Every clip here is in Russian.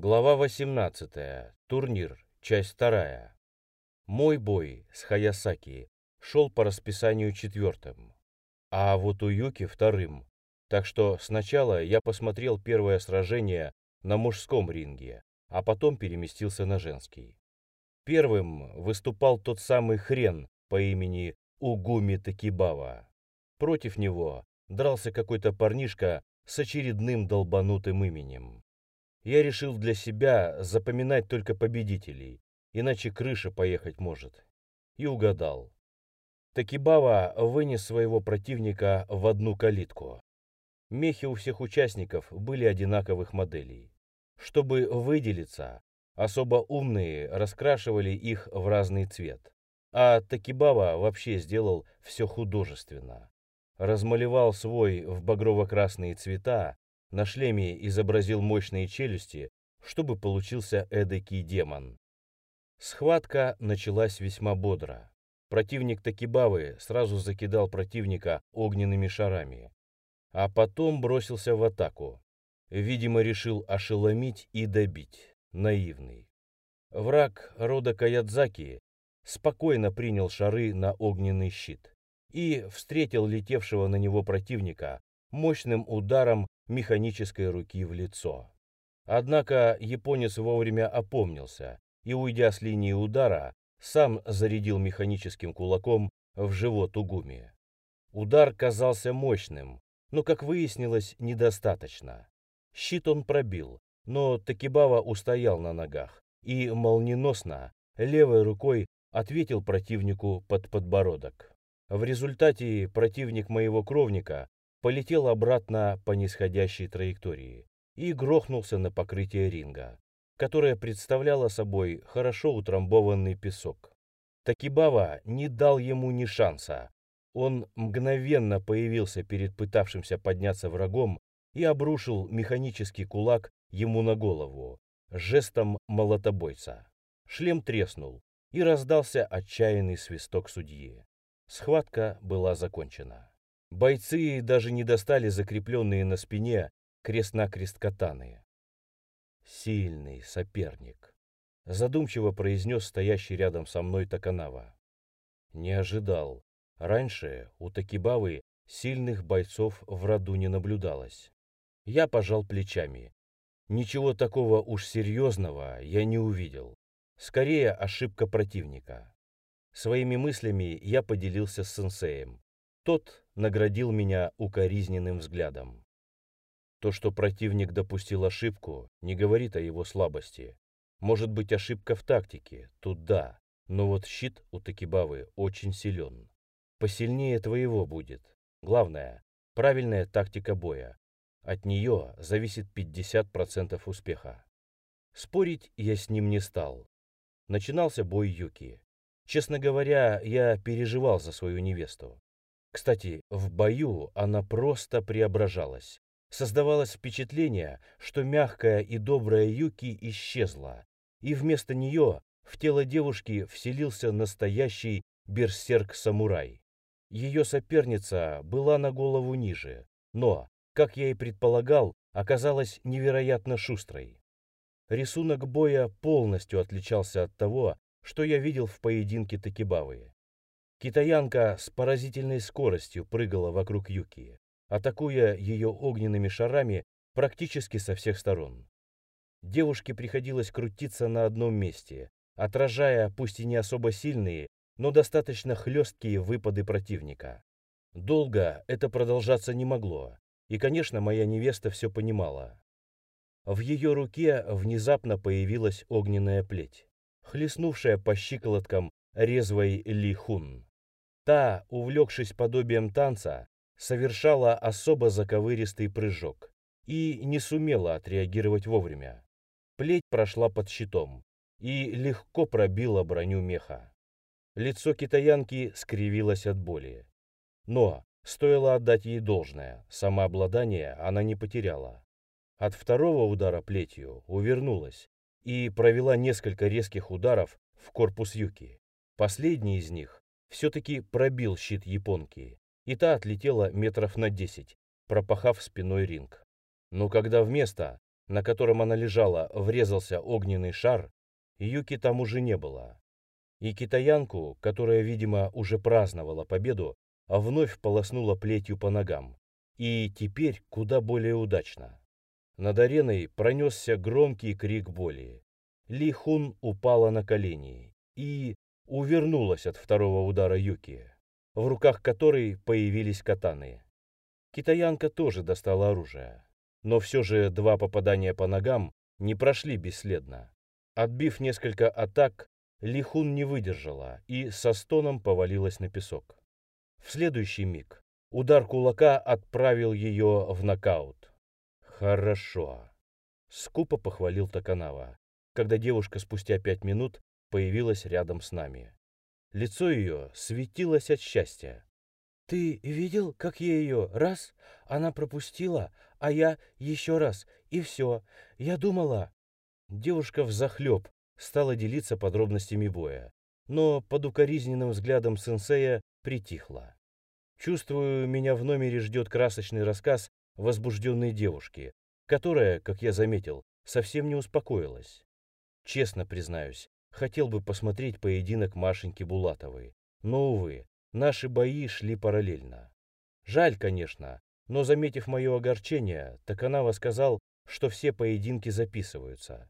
Глава 18. Турнир. Часть 2. Мой бой с Хаясаки шел по расписанию четвертым, а вот у Юки вторым. Так что сначала я посмотрел первое сражение на мужском ринге, а потом переместился на женский. Первым выступал тот самый хрен по имени Угуми Такибава. Против него дрался какой-то парнишка с очередным долбанутым именем. Я решил для себя запоминать только победителей, иначе крыша поехать может. И угадал. Такибава вынес своего противника в одну калитку. Мехи у всех участников были одинаковых моделей. Чтобы выделиться, особо умные раскрашивали их в разный цвет. А Такибава вообще сделал все художественно. Размалевал свой в багрово-красные цвета, на шлеме изобразил мощные челюсти, чтобы получился эдакий демон. Схватка началась весьма бодро. Противник Такибавы сразу закидал противника огненными шарами, а потом бросился в атаку. Видимо, решил ошеломить и добить. Наивный. Враг рода Каядзаки спокойно принял шары на огненный щит и встретил летевшего на него противника мощным ударом механической руки в лицо. Однако японец вовремя опомнился и, уйдя с линии удара, сам зарядил механическим кулаком в живот Угуми. Удар казался мощным, но, как выяснилось, недостаточно. Щит он пробил, но Такибава устоял на ногах и молниеносно левой рукой ответил противнику под подбородок. В результате противник моего кровника полетел обратно по нисходящей траектории и грохнулся на покрытие ринга, которое представляло собой хорошо утрамбованный песок. Такибава не дал ему ни шанса. Он мгновенно появился перед пытавшимся подняться врагом и обрушил механический кулак ему на голову, жестом молотобойца. Шлем треснул, и раздался отчаянный свисток судьи. Схватка была закончена. Бойцы даже не достали закрепленные на спине крест-накрест катаны. Сильный соперник, задумчиво произнес стоящий рядом со мной Таканава. Не ожидал. Раньше у Такибавы сильных бойцов в роду не наблюдалось. Я пожал плечами. Ничего такого уж серьезного я не увидел. Скорее ошибка противника. Своими мыслями я поделился с сенсеем. Тот наградил меня укоризненным взглядом. То, что противник допустил ошибку, не говорит о его слабости. Может быть ошибка в тактике, тут да, но вот щит у Такибавы очень силен. Посильнее твоего будет. Главное, правильная тактика боя. От нее зависит 50% успеха. Спорить я с ним не стал. Начинался бой Юки. Честно говоря, я переживал за свою невесту. Кстати, в бою она просто преображалась. Создавалось впечатление, что мягкая и добрая Юки исчезла, и вместо нее в тело девушки вселился настоящий берсерк-самурай. Ее соперница была на голову ниже, но, как я и предполагал, оказалась невероятно шустрой. Рисунок боя полностью отличался от того, что я видел в поединке Такибавы. Китаянка с поразительной скоростью прыгала вокруг Юки, атакуя ее огненными шарами практически со всех сторон. Девушке приходилось крутиться на одном месте, отражая пусть и не особо сильные, но достаточно хлесткие выпады противника. Долго это продолжаться не могло, и, конечно, моя невеста все понимала. В ее руке внезапно появилась огненная плеть, хлестнувшая по щиколоткам резвой Ли Хун. Та, увлекшись подобием танца, совершала особо заковыристый прыжок и не сумела отреагировать вовремя. Плеть прошла под щитом и легко пробила броню меха. Лицо китаянки скривилось от боли. Но, стоило отдать ей должное, самообладание она не потеряла. От второго удара плетью увернулась и провела несколько резких ударов в корпус Юки. Последний из них все-таки пробил щит японки, и та отлетела метров на десять, пропахав спиной ринг. Но когда вместо на котором она лежала, врезался огненный шар, Юки там уже не было. И китаянку, которая, видимо, уже праздновала победу, вновь полоснула плетью по ногам. И теперь куда более удачно. Над ареной пронесся громкий крик боли. Ли Хун упала на колени и увернулась от второго удара Юки, в руках которой появились катаны. Китаянка тоже достала оружие, но все же два попадания по ногам не прошли бесследно. Отбив несколько атак, Лихун не выдержала и со стоном повалилась на песок. В следующий миг удар кулака отправил ее в нокаут. «Хорошо», — скупо похвалил Токанава, когда девушка спустя пять минут появилась рядом с нами. Лицо ее светилось от счастья. «Ты видел, как я ее раз, она пропустила, а я еще раз, и все. Я думала...» Девушка взахлеб стала делиться подробностями боя, но под укоризненным взглядом сенсея притихла. Чувствую, меня в номере ждет красочный рассказ возбужденной девушки, которая, как я заметил, совсем не успокоилась. Честно признаюсь, хотел бы посмотреть поединок Машеньки Булатовой, но, увы, наши бои шли параллельно. Жаль, конечно, но, заметив мое огорчение, Токанава сказал, что все поединки записываются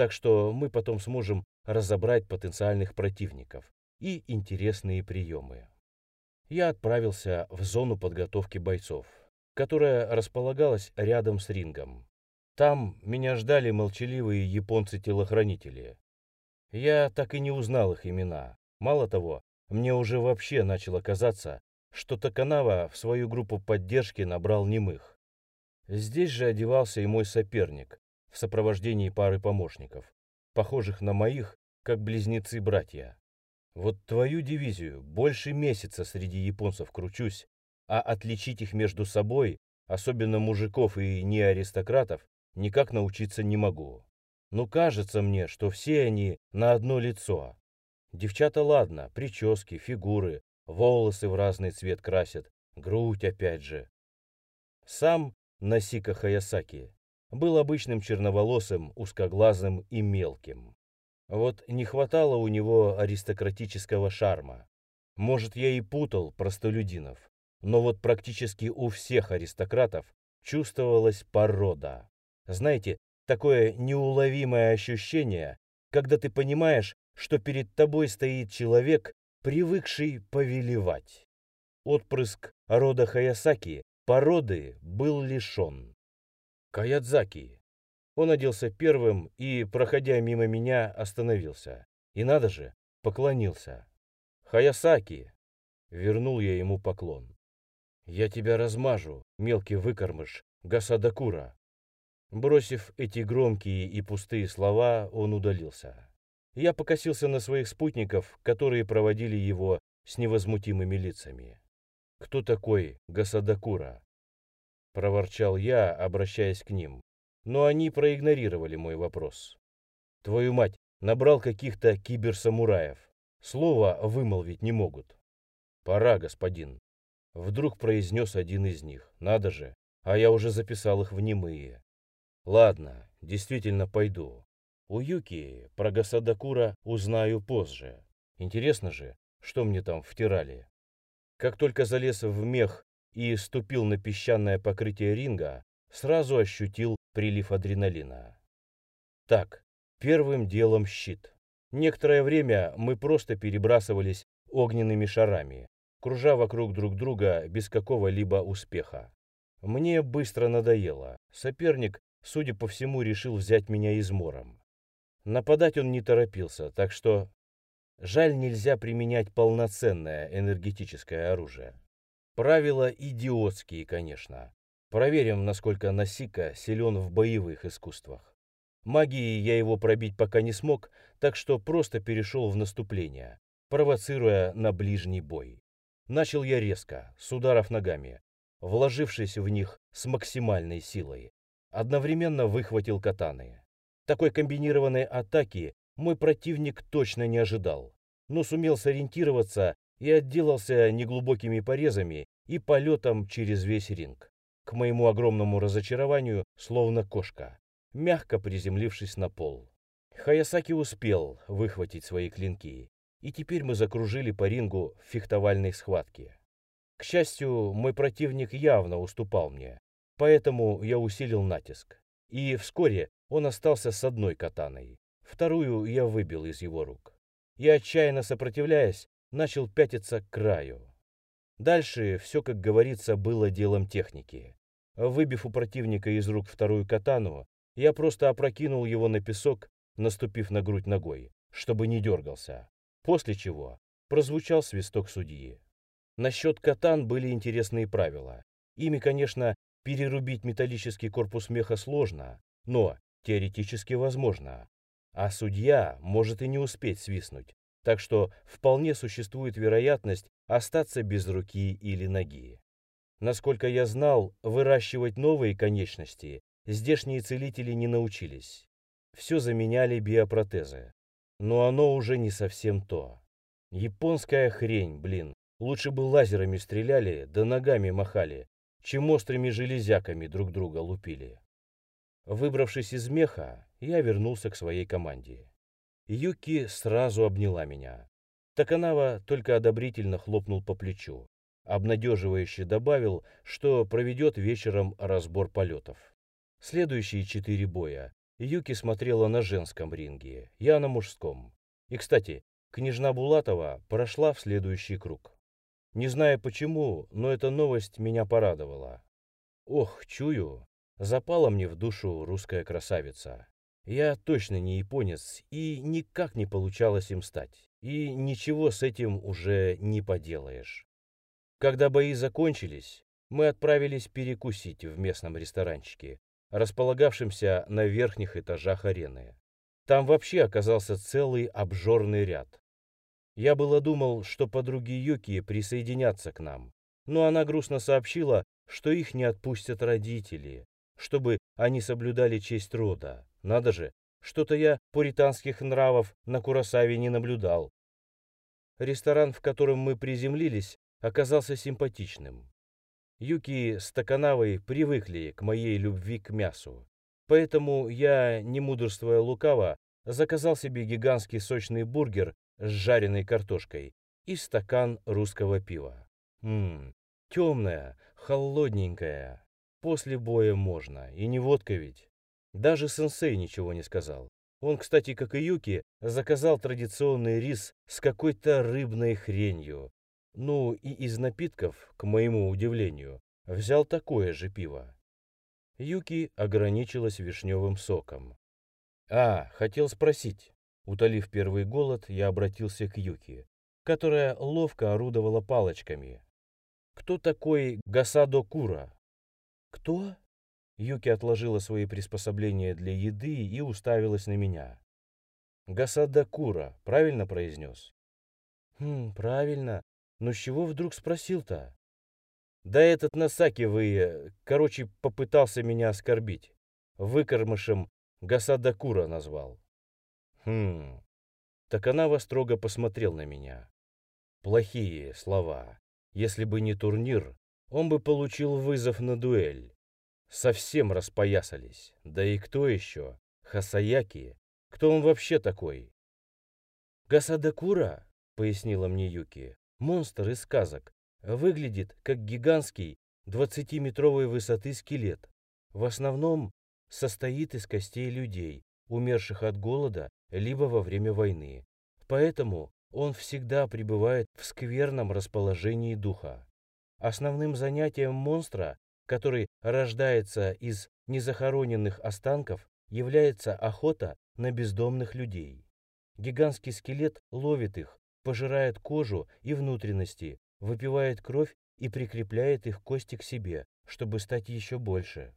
так что мы потом сможем разобрать потенциальных противников и интересные приемы. Я отправился в зону подготовки бойцов, которая располагалась рядом с рингом. Там меня ждали молчаливые японцы-телохранители. Я так и не узнал их имена. Мало того, мне уже вообще начало казаться, что Токанава в свою группу поддержки набрал немых. Здесь же одевался и мой соперник, в сопровождении пары помощников, похожих на моих, как близнецы-братья. Вот твою дивизию больше месяца среди японцев кручусь, а отличить их между собой, особенно мужиков и не аристократов, никак научиться не могу. Но кажется мне, что все они на одно лицо. Девчата ладно, прически, фигуры, волосы в разный цвет красят, грудь опять же. Сам Насика Хаясаки был обычным черноволосым, узкоглазым и мелким. Вот не хватало у него аристократического шарма. Может, я и путал простолюдинов, но вот практически у всех аристократов чувствовалась порода. Знаете, такое неуловимое ощущение, когда ты понимаешь, что перед тобой стоит человек, привыкший повелевать. Отпрыск рода Хаясаки породы был лишен. Каядзаки. Он оделся первым и, проходя мимо меня, остановился. И надо же, поклонился. Хаясаки. Вернул я ему поклон. Я тебя размажу, мелкий выкормыш, Гасадакура. Бросив эти громкие и пустые слова, он удалился. Я покосился на своих спутников, которые проводили его с невозмутимыми лицами. Кто такой Гасадакура? — проворчал я, обращаясь к ним. Но они проигнорировали мой вопрос. «Твою мать, набрал каких-то киберсамураев. Слово вымолвить не могут». «Пора, господин», — вдруг произнес один из них. «Надо же, а я уже записал их в немые». «Ладно, действительно пойду. У Юки про Гасадакура узнаю позже. Интересно же, что мне там втирали». Как только залез в мех и ступил на песчаное покрытие ринга, сразу ощутил прилив адреналина. Так, первым делом щит. Некоторое время мы просто перебрасывались огненными шарами, кружа вокруг друг друга без какого-либо успеха. Мне быстро надоело. Соперник, судя по всему, решил взять меня измором. Нападать он не торопился, так что... Жаль, нельзя применять полноценное энергетическое оружие. Правила идиотские, конечно. Проверим, насколько Насика силен в боевых искусствах. Магией я его пробить пока не смог, так что просто перешел в наступление, провоцируя на ближний бой. Начал я резко, с ударов ногами, вложившись в них с максимальной силой. Одновременно выхватил катаны. Такой комбинированной атаки мой противник точно не ожидал, но сумел сориентироваться и отделался неглубокими порезами и полетом через весь ринг. К моему огромному разочарованию, словно кошка. мягко приземлившись на пол. Хаясаки успел выхватить свои клинки, и теперь мы закружили по рингу в фехтовальной схватке. К счастью, мой противник явно уступал мне, поэтому я усилил натиск. И вскоре он остался с одной катаной. Вторую я выбил из его рук. И, отчаянно сопротивляясь, начал пятиться к краю. Дальше все, как говорится, было делом техники. Выбив у противника из рук вторую катану, я просто опрокинул его на песок, наступив на грудь ногой, чтобы не дергался. После чего прозвучал свисток судьи. Насчет катан были интересные правила. Ими, конечно, перерубить металлический корпус меха сложно, но теоретически возможно. А судья может и не успеть свистнуть, так что вполне существует вероятность остаться без руки или ноги. Насколько я знал, выращивать новые конечности здешние целители не научились. Все заменяли биопротезы. Но оно уже не совсем то. Японская хрень, блин. Лучше бы лазерами стреляли, да ногами махали, чем острыми железяками друг друга лупили. Выбравшись из меха, я вернулся к своей команде. Юки сразу обняла меня. Таканава только одобрительно хлопнул по плечу. Обнадеживающе добавил, что проведет вечером разбор полетов. Следующие четыре боя Юки смотрела на женском ринге, я на мужском. И, кстати, княжна Булатова прошла в следующий круг. Не знаю почему, но эта новость меня порадовала. Ох, чую, запала мне в душу русская красавица. Я точно не японец, и никак не получалось им стать. И ничего с этим уже не поделаешь. Когда бои закончились, мы отправились перекусить в местном ресторанчике, располагавшемся на верхних этажах арены. Там вообще оказался целый обжорный ряд. Я было думал, что подруги Юки присоединятся к нам, но она грустно сообщила, что их не отпустят родители, чтобы они соблюдали честь рода. Надо же, что-то я пуританских нравов на Курасаве не наблюдал. Ресторан, в котором мы приземлились, оказался симпатичным. Юки с Токанавой привыкли к моей любви к мясу. Поэтому я, не мудрствуя лукаво, заказал себе гигантский сочный бургер с жареной картошкой и стакан русского пива. Ммм, темная, холодненькая. После боя можно, и не водка ведь. Даже сенсей ничего не сказал. Он, кстати, как и Юки, заказал традиционный рис с какой-то рыбной хренью, ну и из напитков, к моему удивлению, взял такое же пиво. Юки ограничилась вишневым соком. А, хотел спросить. Утолив первый голод, я обратился к Юки, которая ловко орудовала палочками. Кто такой Гасадо Кура? Кто? Юки отложила свои приспособления для еды и уставилась на меня. Гасада Кура, правильно произнес? Хм, правильно. Ну с чего вдруг спросил-то? Да этот Насаки вы, короче, попытался меня оскорбить. Выкормышем Гасадакура назвал. Хм. Так она строго посмотрел на меня. Плохие слова. Если бы не турнир, он бы получил вызов на дуэль. Совсем распоясались. Да и кто еще? Хасаяки? Кто он вообще такой? Гасадакура, пояснила мне Юки монстр из сказок, выглядит как гигантский 20-метровой высоты скелет. В основном состоит из костей людей, умерших от голода либо во время войны. Поэтому он всегда пребывает в скверном расположении духа. Основным занятием монстра, который рождается из незахороненных останков, является охота на бездомных людей. Гигантский скелет ловит их, пожирает кожу и внутренности, выпивает кровь и прикрепляет их кости к себе, чтобы стать еще больше.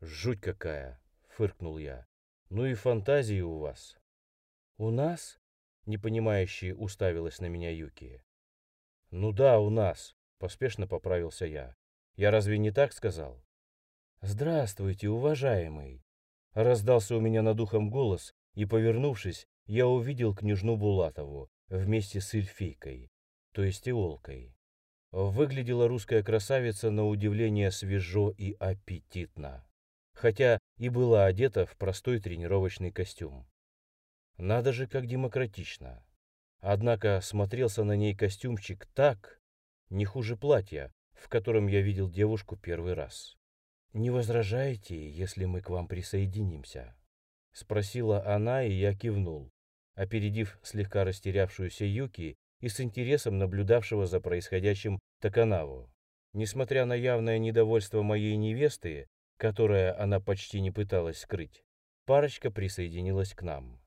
«Жуть какая!» — фыркнул я. «Ну и фантазии у вас». «У нас?» — непонимающе уставилась на меня Юки. «Ну да, у нас», — поспешно поправился я. «Я разве не так сказал?» «Здравствуйте, уважаемый!» Раздался у меня над ухом голос, и, повернувшись, я увидел княжну Булатову, вместе с эльфийкой, то есть иолкой. Выглядела русская красавица на удивление свежо и аппетитно. Хотя и была одета в простой тренировочный костюм. Надо же, как демократично. Однако смотрелся на ней костюмчик так, не хуже платья, в котором я видел девушку первый раз. «Не возражаете, если мы к вам присоединимся?» Спросила она, и я кивнул, опередив слегка растерявшуюся Юки и с интересом наблюдавшего за происходящим Таканаву. Несмотря на явное недовольство моей невесты, которое она почти не пыталась скрыть, парочка присоединилась к нам.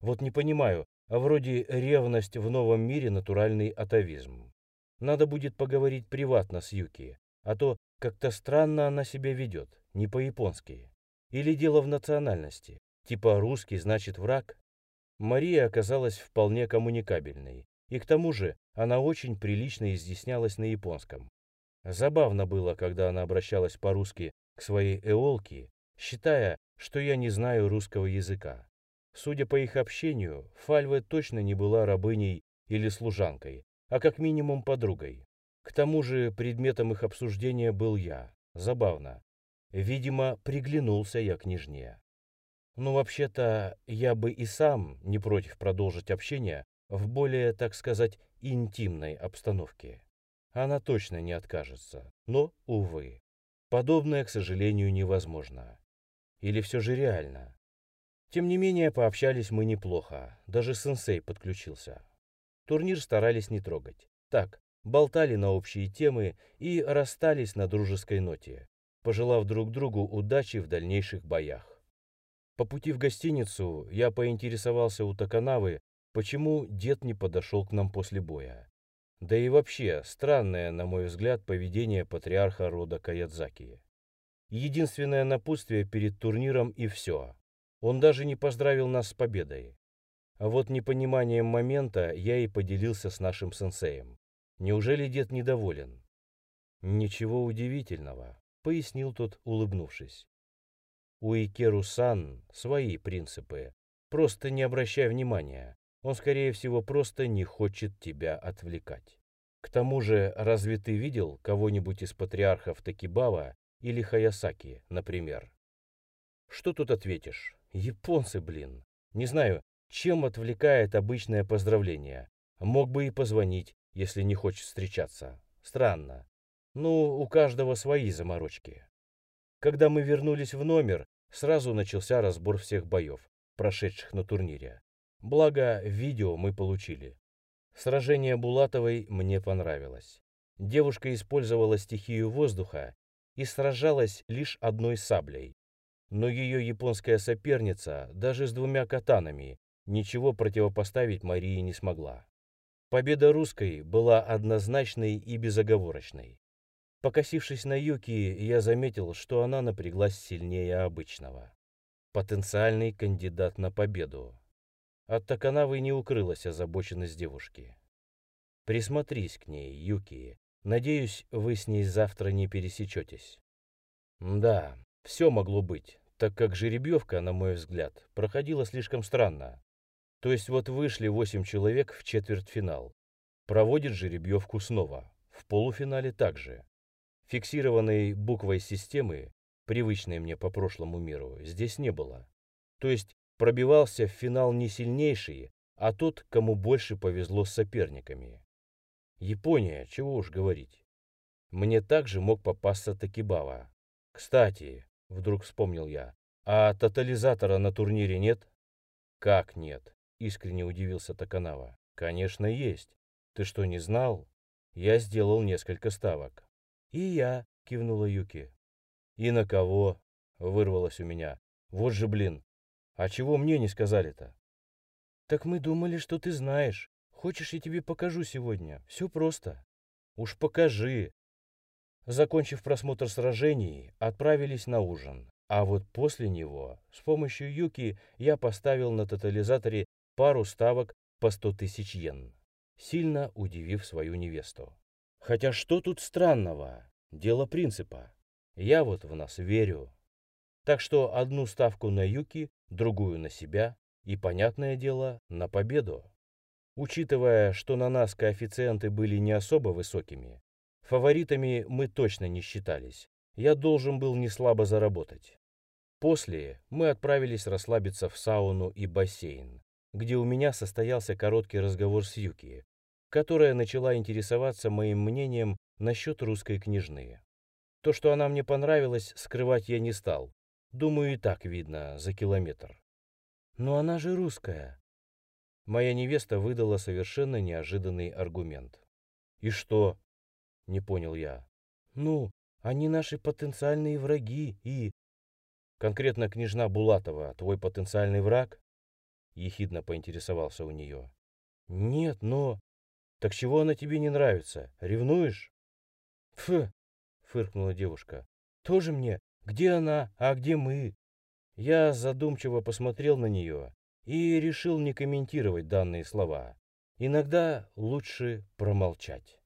Вот не понимаю, а вроде ревность в новом мире натуральный атовизм. Надо будет поговорить приватно с Юки, а то как-то странно она себя ведет, не по-японски. Или дело в национальности, типа русский значит враг. Мария оказалась вполне коммуникабельной, и к тому же она очень прилично изъяснялась на японском. Забавно было, когда она обращалась по-русски к своей эолке, считая, что я не знаю русского языка. Судя по их общению, Фальве точно не была рабыней или служанкой, а как минимум подругой. К тому же предметом их обсуждения был я. Забавно. Видимо, приглянулся я княжне. Ну, вообще-то, я бы и сам не против продолжить общение в более, так сказать, интимной обстановке она точно не откажется. Но, увы, подобное, к сожалению, невозможно. Или все же реально? Тем не менее, пообщались мы неплохо. Даже сенсей подключился. Турнир старались не трогать. Так, болтали на общие темы и расстались на дружеской ноте, пожелав друг другу удачи в дальнейших боях. По пути в гостиницу я поинтересовался у Таканавы, почему дед не подошел к нам после боя. Да и вообще, странное, на мой взгляд, поведение патриарха рода Каядзаки. Единственное напутствие перед турниром и все. Он даже не поздравил нас с победой. А вот непониманием момента я и поделился с нашим сенсеем. Неужели дед недоволен? Ничего удивительного, пояснил тот, улыбнувшись. У Икеру-сан свои принципы. Просто не обращай внимания. Он, скорее всего, просто не хочет тебя отвлекать. К тому же, разве ты видел кого-нибудь из патриархов Такибава или Хаясаки, например? Что тут ответишь? Японцы, блин. Не знаю, чем отвлекает обычное поздравление. Мог бы и позвонить, если не хочет встречаться. Странно. Ну, у каждого свои заморочки. Когда мы вернулись в номер, сразу начался разбор всех боев, прошедших на турнире. Благо, видео мы получили. Сражение Булатовой мне понравилось. Девушка использовала стихию воздуха и сражалась лишь одной саблей. Но ее японская соперница, даже с двумя катанами, ничего противопоставить Марии не смогла. Победа русской была однозначной и безоговорочной. Покосившись на Юки, я заметил, что она напряглась сильнее обычного. Потенциальный кандидат на победу. От Таканавы не укрылась озабоченность девушки. Присмотрись к ней, Юки. Надеюсь, вы с ней завтра не пересечетесь. Да, все могло быть, так как жеребьевка, на мой взгляд, проходила слишком странно. То есть вот вышли восемь человек в четвертьфинал. Проводит жеребьевку снова. В полуфинале также. Фиксированной буквой системы, привычной мне по прошлому миру, здесь не было. То есть пробивался в финал не сильнейший, а тот, кому больше повезло с соперниками. Япония, чего уж говорить. Мне также мог попасться Такибава. Кстати, вдруг вспомнил я, а тотализатора на турнире нет? Как нет? Искренне удивился Таканава. Конечно, есть. Ты что, не знал? Я сделал несколько ставок. И я, кивнула Юки. И на кого? Вырвалось у меня. Вот же, блин, а чего мне не сказали-то? Так мы думали, что ты знаешь. Хочешь, я тебе покажу сегодня? Все просто. Уж покажи. Закончив просмотр сражений, отправились на ужин. А вот после него, с помощью Юки, я поставил на тотализаторе пару ставок по 100 тысяч йен, сильно удивив свою невесту. Хотя что тут странного? Дело принципа. Я вот в нас верю. Так что одну ставку на Юки, другую на себя и, понятное дело, на победу. Учитывая, что на нас коэффициенты были не особо высокими, фаворитами мы точно не считались. Я должен был не слабо заработать. После мы отправились расслабиться в сауну и бассейн, где у меня состоялся короткий разговор с Юки, которая начала интересоваться моим мнением насчет русской княжны. То, что она мне понравилась, скрывать я не стал. Думаю, и так видно за километр. Но она же русская. Моя невеста выдала совершенно неожиданный аргумент. И что? Не понял я. Ну, они наши потенциальные враги и... Конкретно княжна Булатова, твой потенциальный враг? Ехидно поинтересовался у нее. Нет, но... Так чего она тебе не нравится? Ревнуешь? Фу, фыркнула девушка. Тоже мне, где она, а где мы? Я задумчиво посмотрел на нее и решил не комментировать данные слова. Иногда лучше промолчать.